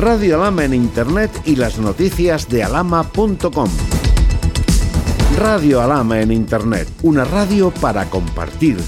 Radio Alama en Internet y las noticias de alama.com. Radio Alama en Internet, una radio para compartir.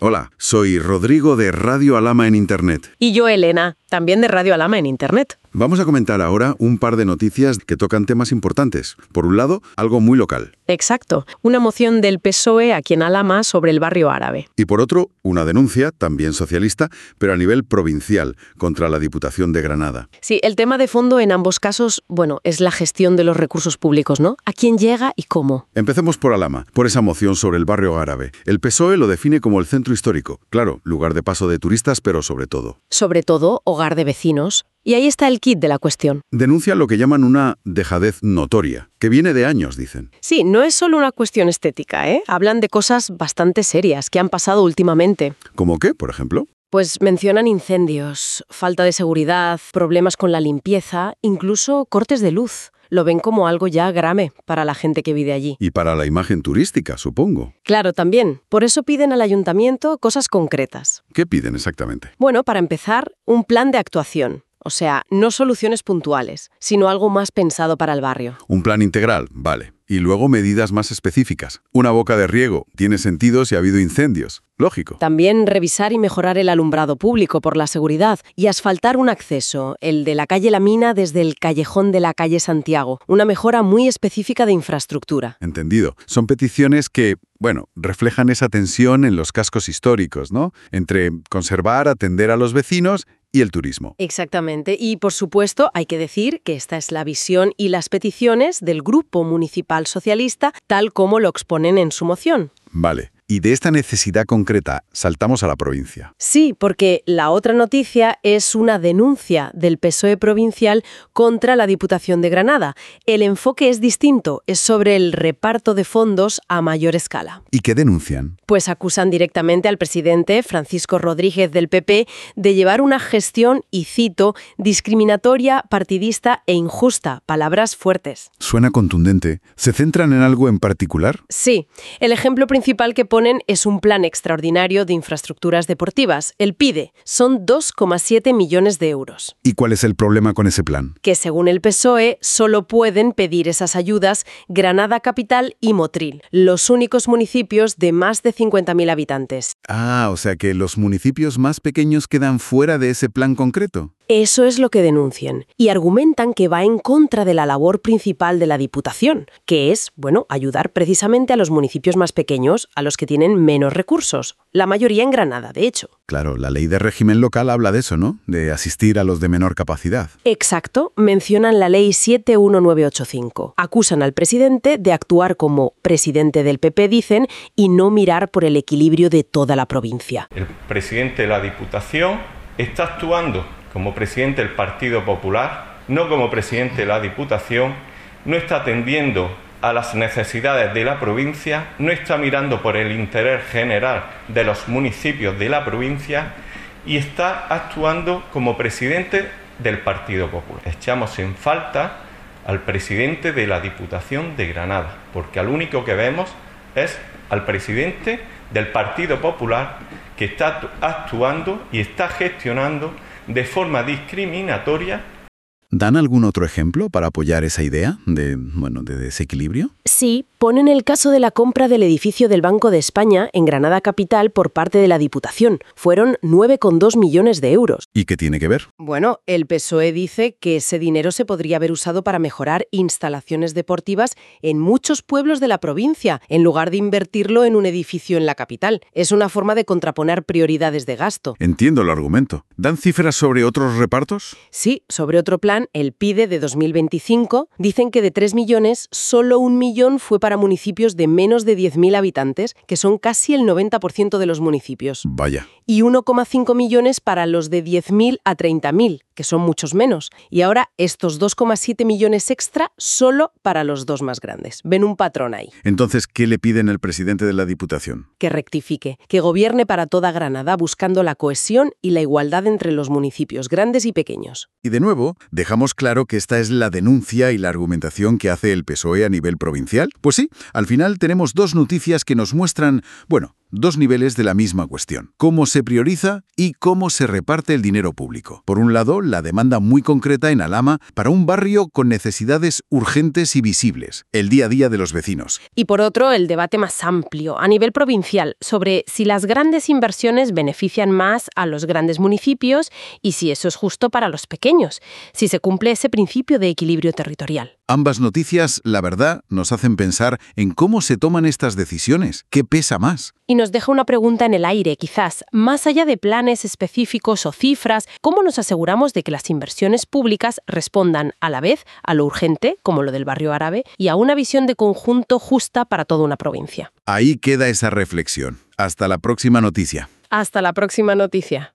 Hola, soy Rodrigo de Radio Alama en Internet. Y yo, Elena, también de Radio Alama en Internet. Vamos a comentar ahora un par de noticias que tocan temas importantes. Por un lado, algo muy local. Exacto, una moción del PSOE aquí en Alama sobre el barrio árabe. Y por otro, una denuncia, también socialista, pero a nivel provincial, contra la Diputación de Granada. Sí, el tema de fondo en ambos casos, bueno, es la gestión de los recursos públicos, ¿no? ¿A quién llega y cómo? Empecemos por Alama, por esa moción sobre el barrio árabe. El PSOE lo define como el centro histórico. Claro, lugar de paso de turistas, pero sobre todo. Sobre todo, hogar de vecinos, y ahí está el kit de la cuestión. Denuncia lo que llaman una dejadez notoria, que viene de años, dicen. Sí, no es solo una cuestión estética, ¿eh? Hablan de cosas bastante serias que han pasado últimamente. ¿Cómo qué, por ejemplo? Pues mencionan incendios, falta de seguridad, problemas con la limpieza, incluso cortes de luz. Lo ven como algo ya grave para la gente que vive allí. Y para la imagen turística, supongo. Claro, también. Por eso piden al ayuntamiento cosas concretas. ¿Qué piden exactamente? Bueno, para empezar, un plan de actuación. O sea, no soluciones puntuales, sino algo más pensado para el barrio. Un plan integral, vale. Y luego medidas más específicas. Una boca de riego tiene sentido si ha habido incendios. Lógico. También revisar y mejorar el alumbrado público por la seguridad y asfaltar un acceso, el de la calle La Mina desde el callejón de la calle Santiago. Una mejora muy específica de infraestructura. Entendido. Son peticiones que, bueno, reflejan esa tensión en los cascos históricos, ¿no? Entre conservar, atender a los vecinos y el turismo. Exactamente. Y por supuesto, hay que decir que esta es la visión y las peticiones del Grupo Municipal Socialista, tal como lo exponen en su moción. Vale. Y de esta necesidad concreta saltamos a la provincia. Sí, porque la otra noticia es una denuncia del PSOE provincial contra la Diputación de Granada. El enfoque es distinto, es sobre el reparto de fondos a mayor escala. ¿Y qué denuncian? Pues acusan directamente al presidente Francisco Rodríguez del PP de llevar una gestión, y cito, discriminatoria, partidista e injusta. Palabras fuertes. Suena contundente. ¿Se centran en algo en particular? Sí. El ejemplo principal que es un plan extraordinario de infraestructuras deportivas, el PIDE. Son 2,7 millones de euros. ¿Y cuál es el problema con ese plan? Que según el PSOE, solo pueden pedir esas ayudas Granada Capital y Motril, los únicos municipios de más de 50.000 habitantes. Ah, o sea que los municipios más pequeños quedan fuera de ese plan concreto. Eso es lo que denuncian y argumentan que va en contra de la labor principal de la Diputación, que es, bueno, ayudar precisamente a los municipios más pequeños, a los que tienen menos recursos, la mayoría en Granada, de hecho. Claro, la ley de régimen local habla de eso, ¿no? De asistir a los de menor capacidad. Exacto, mencionan la ley 71985. Acusan al presidente de actuar como presidente del PP, dicen, y no mirar por el equilibrio de toda la provincia. El presidente de la Diputación está actuando como presidente del Partido Popular, no como presidente de la Diputación, no está atendiendo a las necesidades de la provincia, no está mirando por el interés general de los municipios de la provincia y está actuando como presidente del Partido Popular. Echamos en falta al presidente de la Diputación de Granada, porque al único que vemos es al presidente del Partido Popular que está actuando y está gestionando de forma discriminatoria. ¿Dan algún otro ejemplo para apoyar esa idea de, bueno, de desequilibrio? Sí, ponen el caso de la compra del edificio del Banco de España en Granada Capital por parte de la Diputación. Fueron 9,2 millones de euros. ¿Y qué tiene que ver? Bueno, el PSOE dice que ese dinero se podría haber usado para mejorar instalaciones deportivas en muchos pueblos de la provincia, en lugar de invertirlo en un edificio en la capital. Es una forma de contraponer prioridades de gasto. Entiendo el argumento. ¿Dan cifras sobre otros repartos? Sí, sobre otro plan, el PIDE de 2025, dicen que de 3 millones, solo un millón fue para municipios de menos de 10.000 habitantes, que son casi el 90% de los municipios. Vaya. Y 1,5 millones para los de 10.000 a 30.000, que son muchos menos. Y ahora estos 2,7 millones extra solo para los dos más grandes. Ven un patrón ahí. Entonces, ¿qué le piden al presidente de la Diputación? Que rectifique, que gobierne para toda Granada buscando la cohesión y la igualdad entre los municipios grandes y pequeños. Y de nuevo, dejamos claro que esta es la denuncia y la argumentación que hace el PSOE a nivel provincial. Pues sí, al final tenemos dos noticias que nos muestran, bueno, dos niveles de la misma cuestión. Cómo se prioriza y cómo se reparte el dinero público. Por un lado, la demanda muy concreta en Alama para un barrio con necesidades urgentes y visibles, el día a día de los vecinos. Y por otro, el debate más amplio, a nivel provincial, sobre si las grandes inversiones benefician más a los grandes municipios y si eso es justo para los pequeños, si se cumple ese principio de equilibrio territorial. Ambas noticias, la verdad, nos hacen pensar en cómo se toman estas decisiones, qué pesa más. Y nos deja una pregunta en el aire, quizás, más allá de planes específicos o cifras, ¿cómo nos aseguramos de que las inversiones públicas respondan a la vez a lo urgente, como lo del barrio árabe, y a una visión de conjunto justa para toda una provincia? Ahí queda esa reflexión. Hasta la próxima noticia. Hasta la próxima noticia.